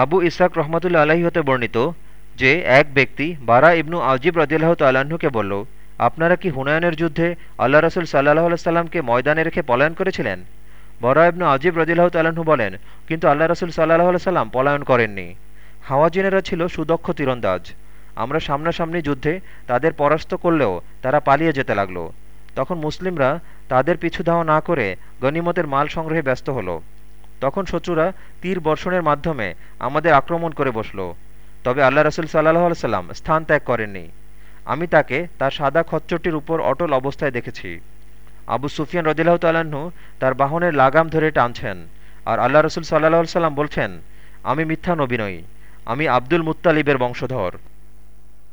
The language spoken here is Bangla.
আবু ইসাক রহমতুল্লা আলাহি হতে বর্ণিত যে, এক ব্যক্তি বারা ইবনু আজিব রদিল্লাহ তাল্লাহ্নকে বলল, আপনারা কি হুনায়নের যুদ্ধে আল্লাহ রসুল সাল্লাহ সাল্লামকে ময়দানে রেখে পলায়ন করেছিলেন? বরা ইবনু আজিব রদিল্লাহ তাল্লাহ্ন বলেন, কিন্তু আল্লাহ রসুল সাল্লাহ সাল্লাম পলায়ন করেননি। হাওয়াজিনেরা ছিল সুদক্ষ তীরন্দাজ। আমরা সামনাসামনি যুদ্ধে তাদের পরাস্ত করলেও তারা পালিয়ে যেতে লাগল। তখন মুসলিমরা তাদের পিছু ধাওয়া না করে গনিমতের মাল সংগ্রহে ব্যস্ত হলো। তখন শত্রুরা তীর বর্ষণের মাধ্যমে আমাদের আক্রমণ করে বসল। তবে আল্লাহ রসুল সাল্লাহ সাল্লাম স্থান ত্যাগ করেননি। আমি তাকে তার সাদা খচ্চরটির উপর অটল অবস্থায় দেখেছি। আবু সুফিয়ান রদিল্লাহ তাল্লাহ্ন তার বাহনের লাগাম ধরে টানছেন আর আল্লাহ রসুল সাল্লাহ সাল্লাম বলছেন, আমি মিথ্যা নবী নই। আমি আব্দুল মুত্তালিবের বংশধর।